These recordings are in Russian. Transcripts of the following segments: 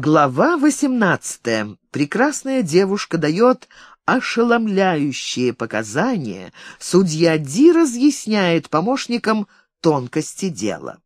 Глава 18. Прекрасная девушка дает ошеломляющие показания. Судья Ди разъясняет помощникам тонкости дела.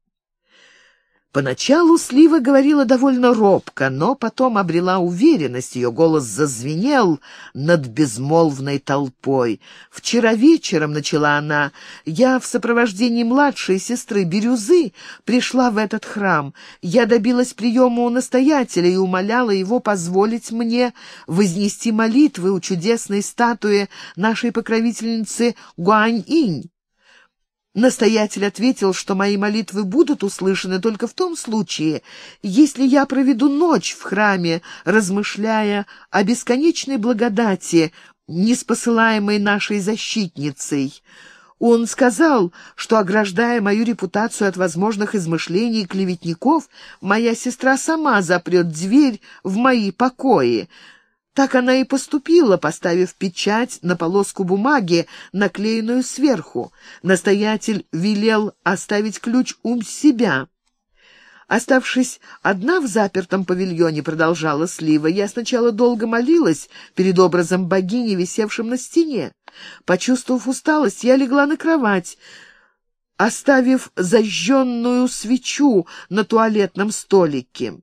Поначалу Слива говорила довольно робко, но потом обрела уверенность, ее голос зазвенел над безмолвной толпой. «Вчера вечером, — начала она, — я в сопровождении младшей сестры Бирюзы пришла в этот храм. Я добилась приема у настоятеля и умоляла его позволить мне вознести молитвы у чудесной статуи нашей покровительницы Гуань-инь. Настоятель ответил, что мои молитвы будут услышаны только в том случае, если я проведу ночь в храме, размышляя о бесконечной благодати, неспосылаемой нашей защитницей. Он сказал, что, ограждая мою репутацию от возможных измышлений клеветников, моя сестра сама запрет дверь в мои покои. Так она и поступила, поставив печать на полоску бумаги, наклеенную сверху. Настоятель велел оставить ключ у себя. Оставшись одна в запертом павильоне, продолжала Слива, я сначала долго молилась перед образом богини, висевшим на стене. Почувствовав усталость, я легла на кровать, оставив зажженную свечу на туалетном столике.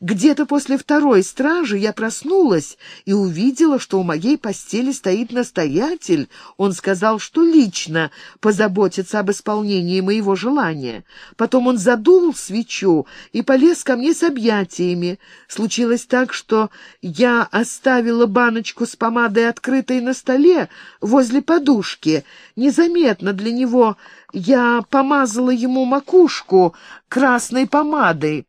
Где-то после второй стражи я проснулась и увидела, что у моей постели стоит настоятель. Он сказал, что лично позаботится об исполнении моего желания. Потом он задул свечу и полез ко мне с объятиями. Случилось так, что я оставила баночку с помадой открытой на столе возле подушки. Незаметно для него я помазала ему макушку красной помадой.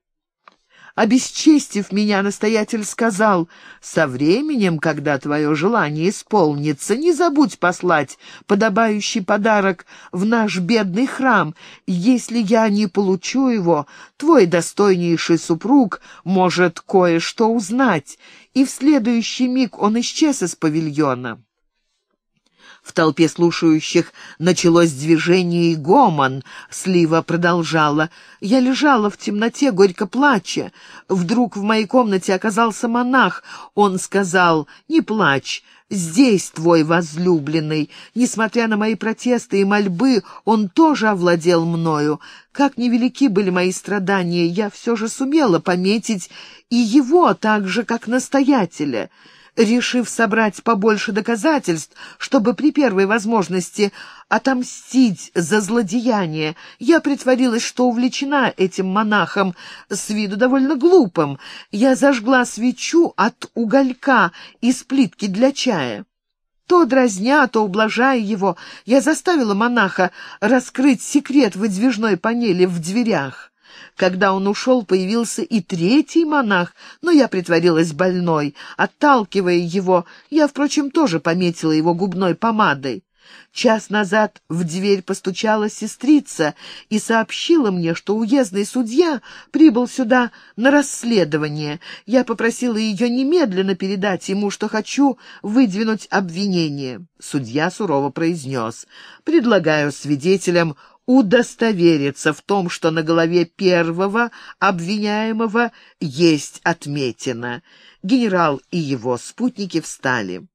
Обесчестив меня, настоятель сказал, «Со временем, когда твое желание исполнится, не забудь послать подобающий подарок в наш бедный храм. Если я не получу его, твой достойнейший супруг может кое-что узнать». И в следующий миг он исчез из павильона. В толпе слушающих началось движение и гомон. Слива продолжала. Я лежала в темноте, горько плача. Вдруг в моей комнате оказался монах. Он сказал, «Не плачь, здесь твой возлюбленный». Несмотря на мои протесты и мольбы, он тоже овладел мною. Как невелики были мои страдания, я все же сумела пометить и его так же, как настоятеля решив собрать побольше доказательств, чтобы при первой возможности отомстить за злодеяние, я притворилась, что увлечена этим монахом, с виду довольно глупым. Я зажгла свечу от уголька из плитки для чая. То дразня, то ублажая его, я заставила монаха раскрыть секрет выдвижной панели в дверях. Когда он ушел, появился и третий монах, но я притворилась больной. Отталкивая его, я, впрочем, тоже пометила его губной помадой. Час назад в дверь постучала сестрица и сообщила мне, что уездный судья прибыл сюда на расследование. Я попросила ее немедленно передать ему, что хочу выдвинуть обвинение. Судья сурово произнес. «Предлагаю свидетелям удостовериться в том, что на голове первого обвиняемого есть отметина. Генерал и его спутники встали.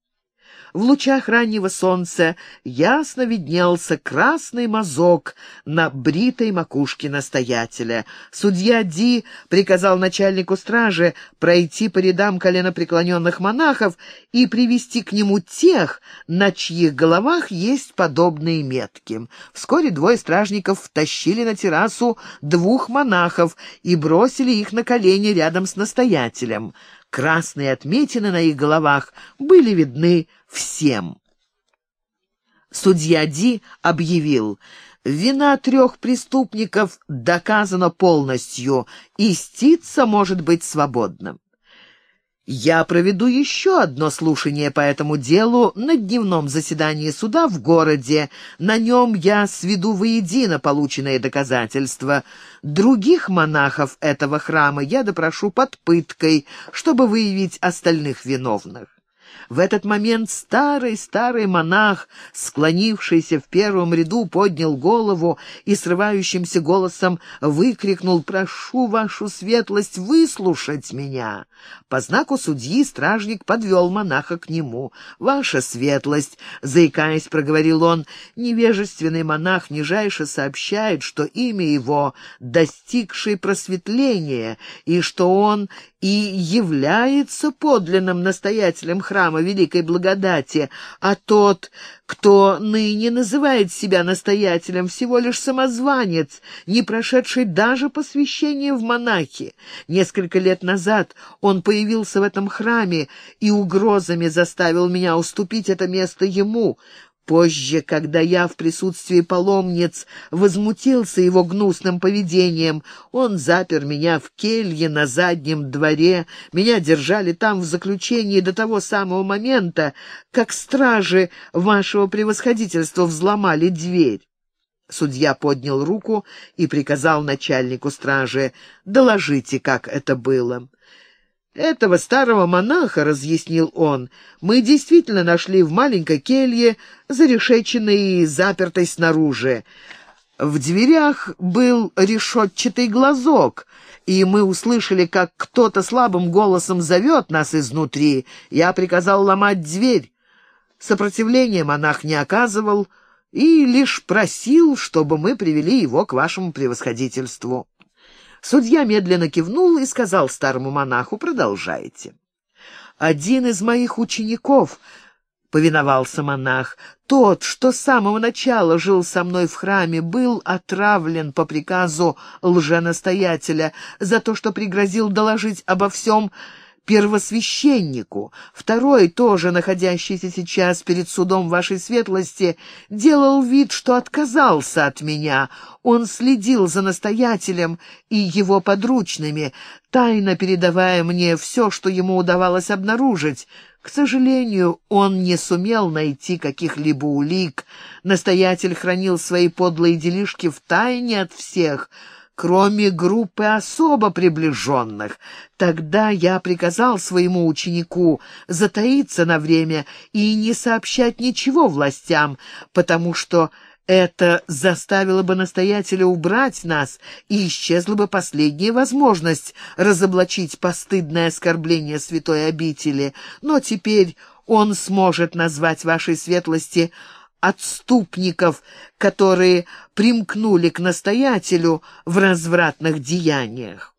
В лучах раннего солнца ясно виднелся красный мазок на бритой макушке настоятеля. Судья Ди приказал начальнику стражи пройти по рядам коленопреклоненных монахов и привести к нему тех, на чьих головах есть подобные метки. Вскоре двое стражников втащили на террасу двух монахов и бросили их на колени рядом с настоятелем. Красные отметины на их головах были видны всем. Судья Ди объявил, вина трех преступников доказана полностью, и может быть свободным. Я проведу еще одно слушание по этому делу на дневном заседании суда в городе. На нем я сведу воедино полученные доказательства. Других монахов этого храма я допрошу под пыткой, чтобы выявить остальных виновных. В этот момент старый-старый монах, склонившийся в первом ряду, поднял голову и срывающимся голосом выкрикнул «Прошу вашу светлость выслушать меня!» По знаку судьи стражник подвел монаха к нему. «Ваша светлость!» — заикаясь, проговорил он. «Невежественный монах нижайше сообщает, что имя его — достигший просветления, и что он и является подлинным настоятелем храма Великой Благодати, а тот, кто ныне называет себя настоятелем, всего лишь самозванец, не прошедший даже посвящение в монахи. Несколько лет назад он появился в этом храме и угрозами заставил меня уступить это место ему. Позже, когда я в присутствии паломниц возмутился его гнусным поведением, он запер меня в келье на заднем дворе, меня держали там в заключении до того самого момента, как стражи вашего превосходительства взломали дверь. Судья поднял руку и приказал начальнику стражи «Доложите, как это было». «Этого старого монаха, — разъяснил он, — мы действительно нашли в маленькой келье, зарешеченной и запертой снаружи. В дверях был решетчатый глазок, и мы услышали, как кто-то слабым голосом зовет нас изнутри. Я приказал ломать дверь. Сопротивления монах не оказывал и лишь просил, чтобы мы привели его к вашему превосходительству». Судья медленно кивнул и сказал старому монаху, «Продолжайте». «Один из моих учеников», — повиновался монах, «тот, что с самого начала жил со мной в храме, был отравлен по приказу лженастоятеля за то, что пригрозил доложить обо всем первосвященнику. Второй, тоже находящийся сейчас перед судом вашей светлости, делал вид, что отказался от меня. Он следил за настоятелем и его подручными, тайно передавая мне все, что ему удавалось обнаружить. К сожалению, он не сумел найти каких-либо улик. Настоятель хранил свои подлые делишки в тайне от всех — кроме группы особо приближенных. Тогда я приказал своему ученику затаиться на время и не сообщать ничего властям, потому что это заставило бы настоятеля убрать нас, и исчезла бы последняя возможность разоблачить постыдное оскорбление святой обители. Но теперь он сможет назвать вашей светлости отступников, которые примкнули к настоятелю в развратных деяниях.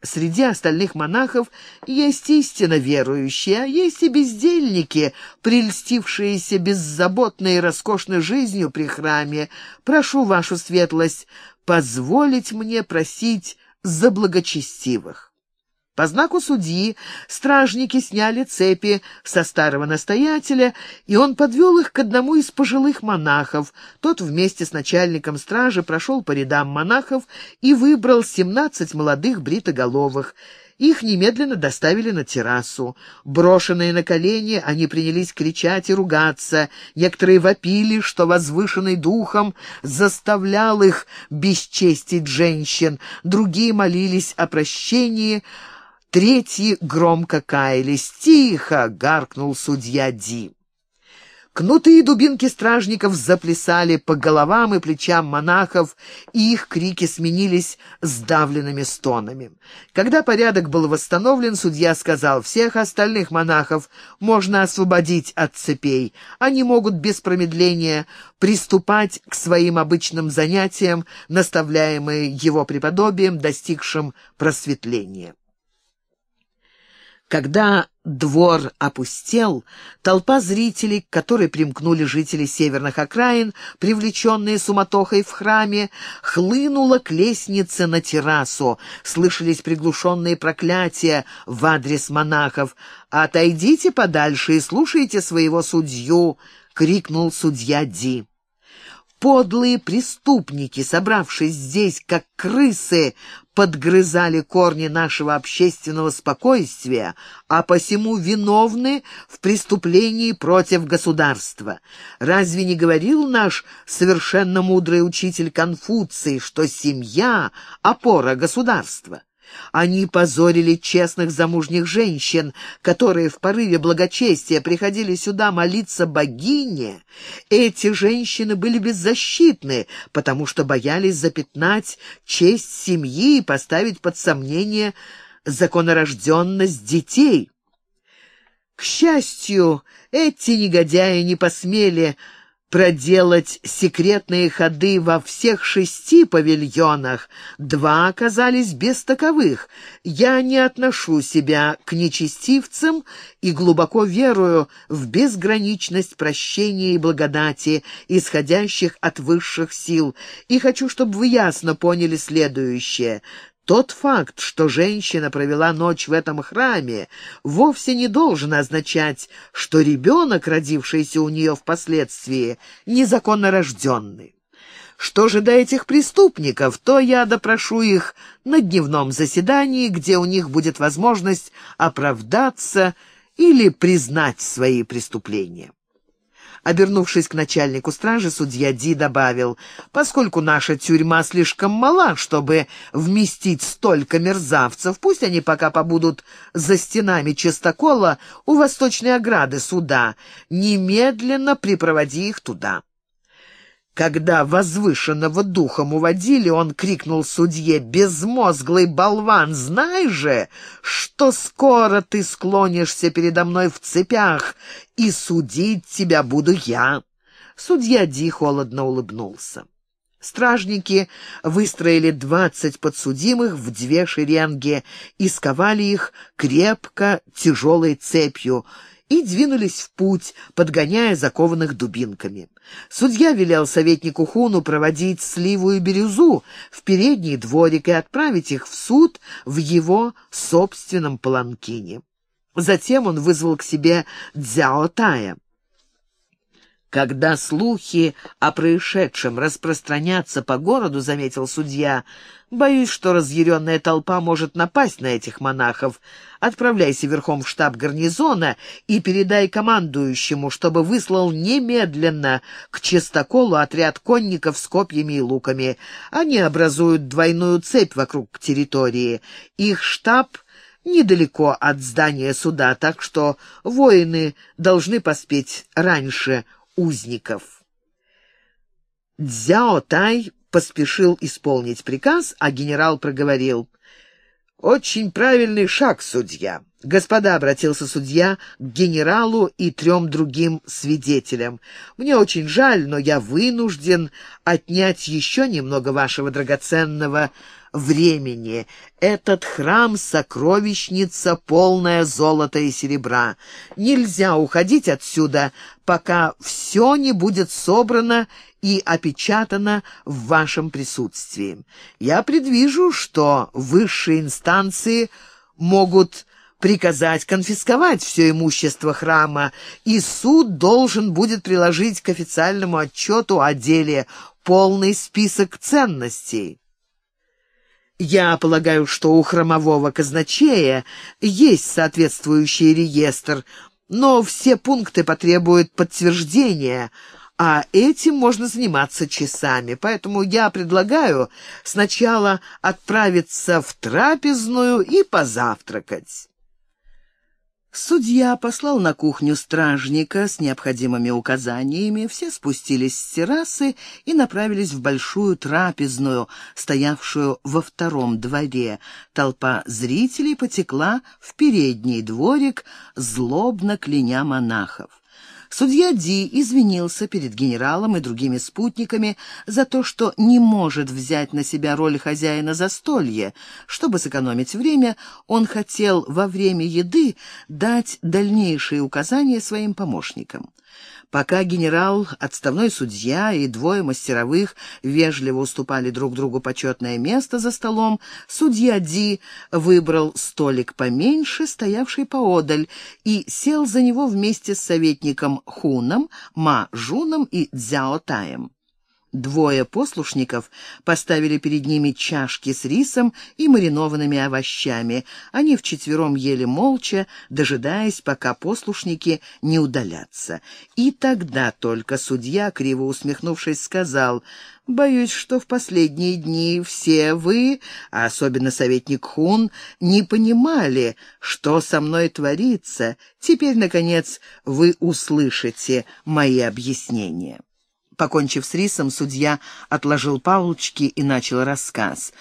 Среди остальных монахов есть истинно верующие, а есть и бездельники, прельстившиеся беззаботной и роскошной жизнью при храме. Прошу вашу светлость позволить мне просить за благочестивых. По знаку судьи стражники сняли цепи со старого настоятеля, и он подвел их к одному из пожилых монахов. Тот вместе с начальником стражи прошел по рядам монахов и выбрал семнадцать молодых бритоголовых. Их немедленно доставили на террасу. Брошенные на колени, они принялись кричать и ругаться. Некоторые вопили, что возвышенный духом заставлял их бесчестить женщин. Другие молились о прощении, Третьи громко каялись. «Тихо!» — гаркнул судья Ди. Кнуты и дубинки стражников заплясали по головам и плечам монахов, и их крики сменились сдавленными стонами. Когда порядок был восстановлен, судья сказал, всех остальных монахов можно освободить от цепей. Они могут без промедления приступать к своим обычным занятиям, наставляемые его преподобием, достигшим просветления. Когда двор опустел, толпа зрителей, к которой примкнули жители северных окраин, привлеченные суматохой в храме, хлынула к лестнице на террасу. Слышались приглушенные проклятия в адрес монахов. «Отойдите подальше и слушайте своего судью!» — крикнул судья Ди. Подлые преступники, собравшись здесь, как крысы, подгрызали корни нашего общественного спокойствия, а посему виновны в преступлении против государства. Разве не говорил наш совершенно мудрый учитель Конфуций, что семья — опора государства? Они позорили честных замужних женщин, которые в порыве благочестия приходили сюда молиться богине. Эти женщины были беззащитны, потому что боялись запятнать честь семьи и поставить под сомнение законорожденность детей. К счастью, эти негодяи не посмели проделать секретные ходы во всех шести павильонах. Два оказались без таковых. Я не отношу себя к нечестивцам и глубоко верую в безграничность прощения и благодати, исходящих от высших сил, и хочу, чтобы вы ясно поняли следующее. Тот факт, что женщина провела ночь в этом храме, вовсе не должен означать, что ребенок, родившийся у нее впоследствии, незаконно рожденный. Что же до этих преступников, то я допрошу их на дневном заседании, где у них будет возможность оправдаться или признать свои преступления. Обернувшись к начальнику стражи, судья Ди добавил, «Поскольку наша тюрьма слишком мала, чтобы вместить столько мерзавцев, пусть они пока побудут за стенами чистокола у восточной ограды суда. Немедленно припроводи их туда». Когда возвышенного духом уводили, он крикнул судье, «Безмозглый болван, знай же, что скоро ты склонишься передо мной в цепях, и судить тебя буду я». Судья Ди холодно улыбнулся. Стражники выстроили двадцать подсудимых в две шеренги и сковали их крепко тяжелой цепью, и двинулись в путь, подгоняя закованных дубинками. Судья велел советнику Хуну проводить Сливу и Бирюзу в передний дворик и отправить их в суд в его собственном паланкине. Затем он вызвал к себе Дзяо Тая. «Когда слухи о происшедшем распространятся по городу, — заметил судья, — боюсь, что разъяренная толпа может напасть на этих монахов. Отправляйся верхом в штаб гарнизона и передай командующему, чтобы выслал немедленно к чистоколу отряд конников с копьями и луками. Они образуют двойную цепь вокруг территории. Их штаб недалеко от здания суда, так что воины должны поспеть раньше узников. Дзяо Тай поспешил исполнить приказ, а генерал проговорил. «Очень правильный шаг, судья. «Господа», — обратился судья к генералу и трем другим свидетелям, «мне очень жаль, но я вынужден отнять еще немного вашего драгоценного времени. Этот храм — сокровищница, полная золота и серебра. Нельзя уходить отсюда, пока все не будет собрано и опечатано в вашем присутствии. Я предвижу, что высшие инстанции могут приказать конфисковать все имущество храма, и суд должен будет приложить к официальному отчету о деле полный список ценностей. Я полагаю, что у храмового казначея есть соответствующий реестр, но все пункты потребуют подтверждения, а этим можно заниматься часами. Поэтому я предлагаю сначала отправиться в трапезную и позавтракать. Судья послал на кухню стражника с необходимыми указаниями, все спустились с террасы и направились в большую трапезную, стоявшую во втором дворе. Толпа зрителей потекла в передний дворик, злобно кляня монахов. Судья Ди извинился перед генералом и другими спутниками за то, что не может взять на себя роль хозяина застолья. Чтобы сэкономить время, он хотел во время еды дать дальнейшие указания своим помощникам. Пока генерал, отставной судья и двое мастеровых вежливо уступали друг другу почетное место за столом, судья Ди выбрал столик поменьше, стоявший поодаль, и сел за него вместе с советником Хуном, Ма Жуном и Цзяо Таем. Двое послушников поставили перед ними чашки с рисом и маринованными овощами. Они вчетвером ели молча, дожидаясь, пока послушники не удалятся. И тогда только судья, криво усмехнувшись, сказал, «Боюсь, что в последние дни все вы, а особенно советник Хун, не понимали, что со мной творится. Теперь, наконец, вы услышите мои объяснения». Покончив с рисом, судья отложил палочки и начал рассказ.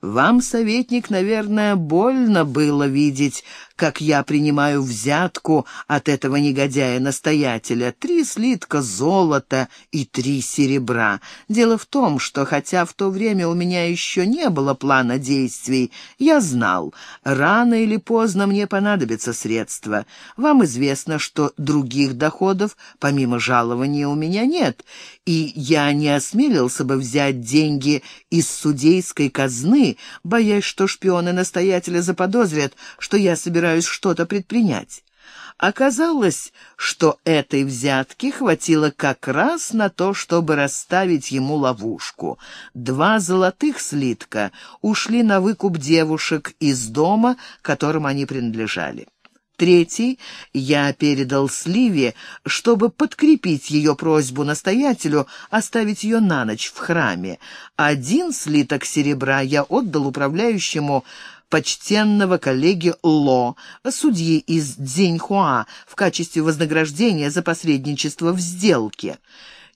«Вам, советник, наверное, больно было видеть, как я принимаю взятку от этого негодяя-настоятеля. Три слитка золота и три серебра. Дело в том, что хотя в то время у меня еще не было плана действий, я знал, рано или поздно мне понадобятся средства. Вам известно, что других доходов, помимо жалования, у меня нет, и я не осмелился бы взять деньги из судейской казны, боясь, что шпионы настоятеля заподозрят, что я собираюсь собираюсь что-то предпринять. Оказалось, что этой взятки хватило как раз на то, чтобы расставить ему ловушку. Два золотых слитка ушли на выкуп девушек из дома, которым они принадлежали. Третий я передал Сливе, чтобы подкрепить ее просьбу настоятелю оставить ее на ночь в храме. Один слиток серебра я отдал управляющему почтенного коллеги Ло, судьи из Дзиньхуа, в качестве вознаграждения за посредничество в сделке.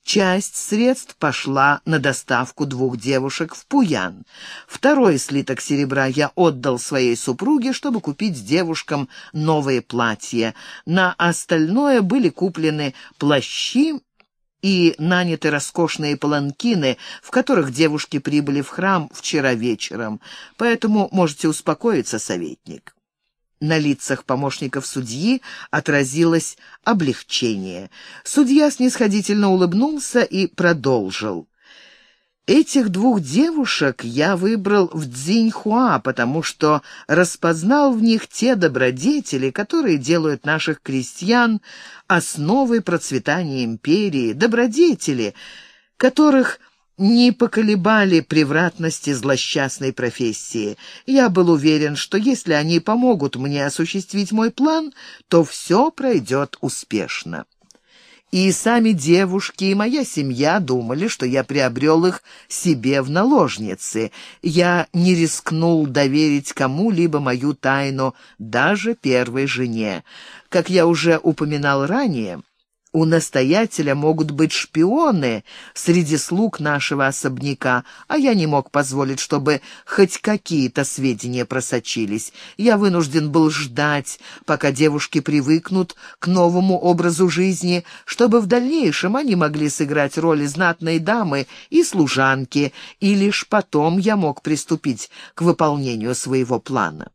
Часть средств пошла на доставку двух девушек в Пуян. Второй слиток серебра я отдал своей супруге, чтобы купить девушкам новые платья. На остальное были куплены плащи и наняты роскошные паланкины, в которых девушки прибыли в храм вчера вечером. Поэтому можете успокоиться, советник». На лицах помощников судьи отразилось облегчение. Судья снисходительно улыбнулся и продолжил. Этих двух девушек я выбрал в Цзиньхуа, потому что распознал в них те добродетели, которые делают наших крестьян основой процветания империи, добродетели, которых не поколебали превратности злосчастной профессии. Я был уверен, что если они помогут мне осуществить мой план, то все пройдет успешно. И сами девушки, и моя семья думали, что я приобрел их себе в наложницы. Я не рискнул доверить кому-либо мою тайну, даже первой жене. Как я уже упоминал ранее, у настоятеля могут быть шпионы среди слуг нашего особняка, а я не мог позволить, чтобы хоть какие-то сведения просочились. Я вынужден был ждать, пока девушки привыкнут к новому образу жизни, чтобы в дальнейшем они могли сыграть роли знатной дамы и служанки, и лишь потом я мог приступить к выполнению своего плана.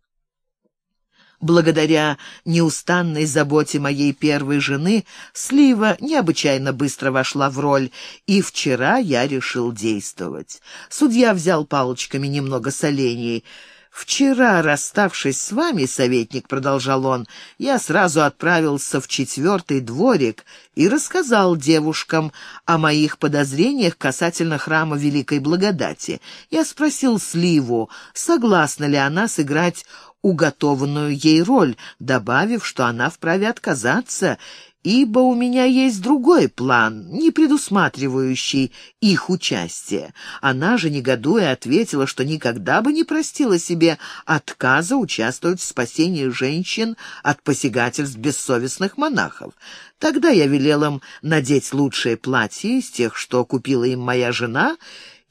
Благодаря неустанной заботе моей первой жены Слива необычайно быстро вошла в роль, и вчера я решил действовать. Судья взял палочками немного солений. «Вчера, расставшись с вами, советник, — продолжал он, — я сразу отправился в четвертый дворик и рассказал девушкам о моих подозрениях касательно храма Великой Благодати. Я спросил Сливу, согласна ли она сыграть уготованную ей роль, добавив, что она вправе отказаться, ибо у меня есть другой план, не предусматривающий их участие. Она же, негодуя, ответила, что никогда бы не простила себе отказа участвовать в спасении женщин от посягательств бессовестных монахов. Тогда я велел им надеть лучшее платье из тех, что купила им моя жена,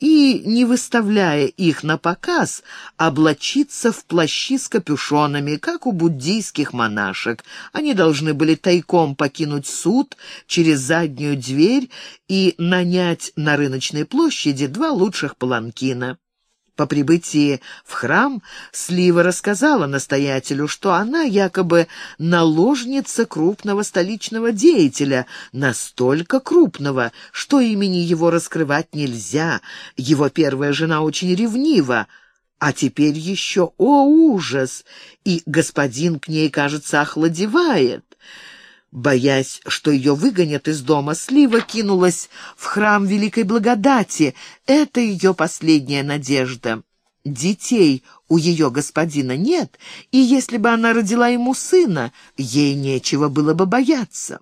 и, не выставляя их на показ, облачиться в плащи с капюшонами, как у буддийских монашек. Они должны были тайком покинуть суд через заднюю дверь и нанять на рыночной площади два лучших паланкина. По прибытии в храм Слива рассказала настоятелю, что она якобы наложница крупного столичного деятеля, настолько крупного, что имени его раскрывать нельзя. Его первая жена очень ревнива. А теперь еще, о ужас! И господин к ней, кажется, охладевает. Боясь, что ее выгонят из дома, Слива кинулась в храм Великой Благодати. Это ее последняя надежда. Детей у ее господина нет, и если бы она родила ему сына, ей нечего было бы бояться.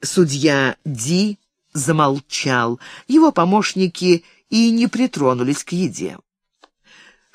Судья Ди замолчал, его помощники и не притронулись к еде.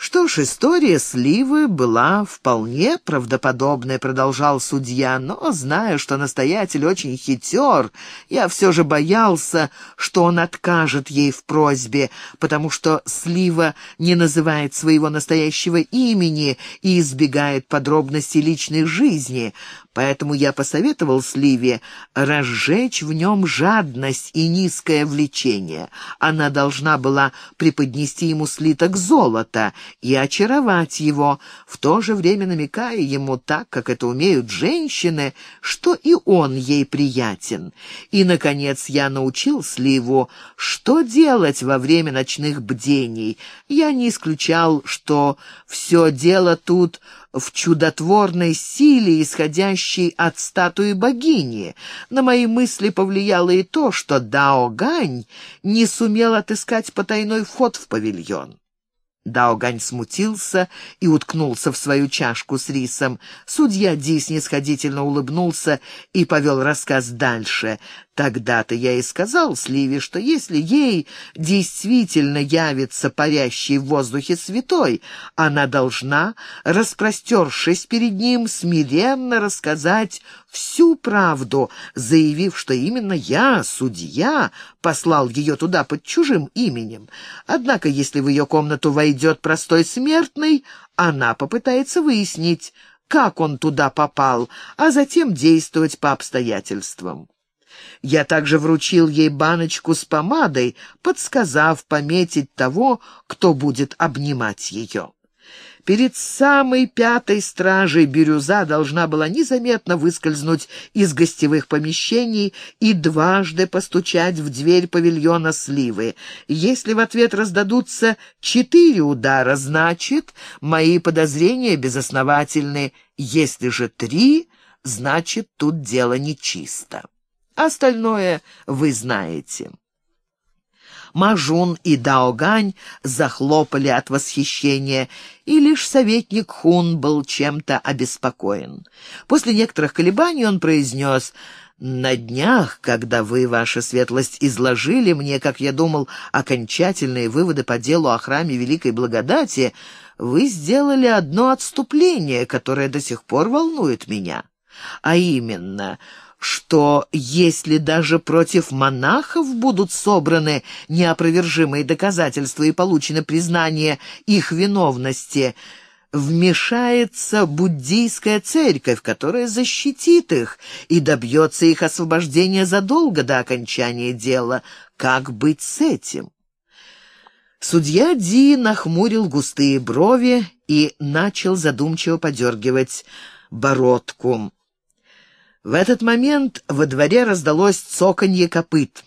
Что ж, история сливы была вполне правдоподобная, продолжал судья, но, зная, что настоятель очень хитер, я все же боялся, что он откажет ей в просьбе, потому что слива не называет своего настоящего имени и избегает подробностей личной жизни. Поэтому я посоветовал Сливе разжечь в нем жадность и низкое влечение. Она должна была преподнести ему слиток золота и очаровать его, в то же время намекая ему так, как это умеют женщины, что и он ей приятен. И, наконец, я научил Сливу, что делать во время ночных бдений. Я не исключал, что все дело тут в чудотворной силе, исходящей от статуи богини. На мои мысли повлияло и то, что Дао Гань не сумел отыскать потайной вход в павильон. Даогань смутился и уткнулся в свою чашку с рисом. Судья Ди снисходительно улыбнулся и повел рассказ дальше. Тогда-то я и сказал Сливе, что если ей действительно явится парящий в воздухе святой, она должна, распростершись перед ним, смиренно рассказать всю правду, заявив, что именно я, судья, послал ее туда под чужим именем. Однако, если в ее комнату войдет простой смертный, она попытается выяснить, как он туда попал, а затем действовать по обстоятельствам. Я также вручил ей баночку с помадой, подсказав пометить того, кто будет обнимать ее. Перед самой пятой стражей бирюза должна была незаметно выскользнуть из гостевых помещений и дважды постучать в дверь павильона сливы. Если в ответ раздадутся четыре удара, значит, мои подозрения безосновательны. Если же три, значит, тут дело нечисто. Остальное вы знаете. Мажун и Даогань захлопали от восхищения, и лишь советник Хун был чем-то обеспокоен. После некоторых колебаний он произнес «На днях, когда вы, ваша светлость, изложили мне, как я думал, окончательные выводы по делу о храме Великой Благодати, вы сделали одно отступление, которое до сих пор волнует меня, а именно — что если даже против монахов будут собраны неопровержимые доказательства и получено признание их виновности, вмешается буддийская церковь, которая защитит их и добьется их освобождения задолго до окончания дела. Как быть с этим? Судья Ди нахмурил густые брови и начал задумчиво подергивать бородку. В этот момент во дворе раздалось цоканье копыт.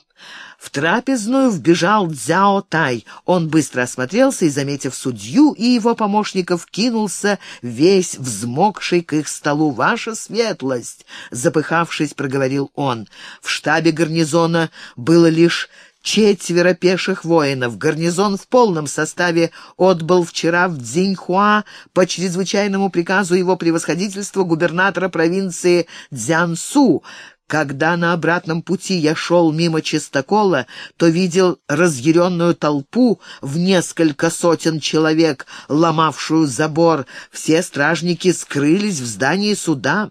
В трапезную вбежал Цзяо Тай. Он быстро осмотрелся и, заметив судью и его помощников, кинулся весь взмокший к их столу. «Ваша светлость!» — запыхавшись, проговорил он. В штабе гарнизона было лишь четверо пеших воинов. Гарнизон в полном составе отбыл вчера в Цзиньхуа по чрезвычайному приказу его превосходительства губернатора провинции Цзянсу. Когда на обратном пути я шел мимо чистокола, то видел разъяренную толпу в несколько сотен человек, ломавшую забор. Все стражники скрылись в здании суда.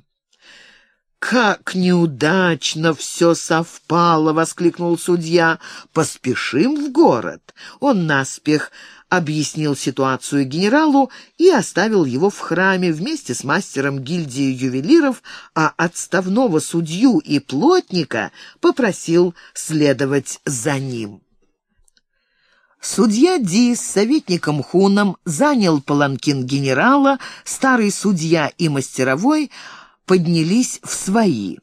«Как неудачно все совпало!» — воскликнул судья. «Поспешим в город!» Он наспех объяснил ситуацию генералу и оставил его в храме вместе с мастером гильдии ювелиров, а отставного судью и плотника попросил следовать за ним. Судья Ди с советником Хуном занял паланкин генерала, старый судья и мастеровой — поднялись в свои.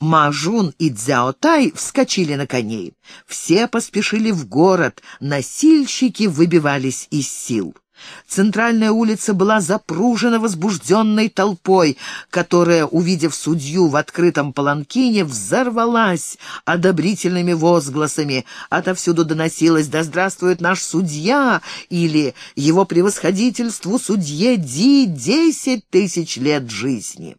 Мажун и Цзяотай вскочили на коней. Все поспешили в город, носильщики выбивались из сил. Центральная улица была запружена возбужденной толпой, которая, увидев судью в открытом паланкине, взорвалась одобрительными возгласами. Отовсюду доносилось «Да здравствует наш судья!» или «Его превосходительству судье Ди десять тысяч лет жизни!»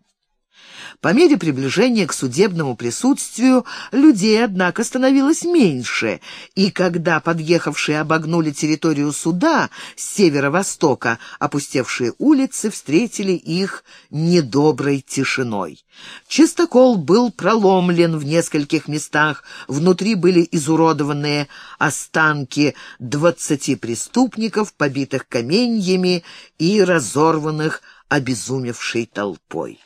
По мере приближения к судебному присутствию людей, однако, становилось меньше, и когда подъехавшие обогнули территорию суда с северо-востока, опустевшие улицы встретили их недоброй тишиной. Чистокол был проломлен в нескольких местах, внутри были изуродованные останки двадцати преступников, побитых каменьями и разорванных обезумевшей толпой.